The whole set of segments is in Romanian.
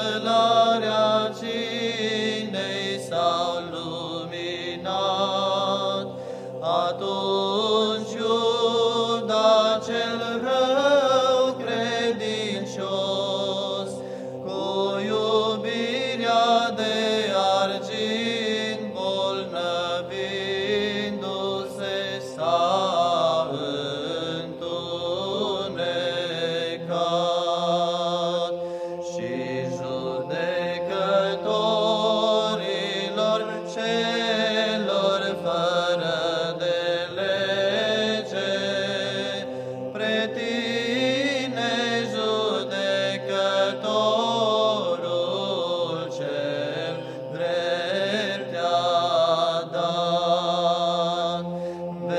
lumânarea cinei s-au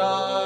하라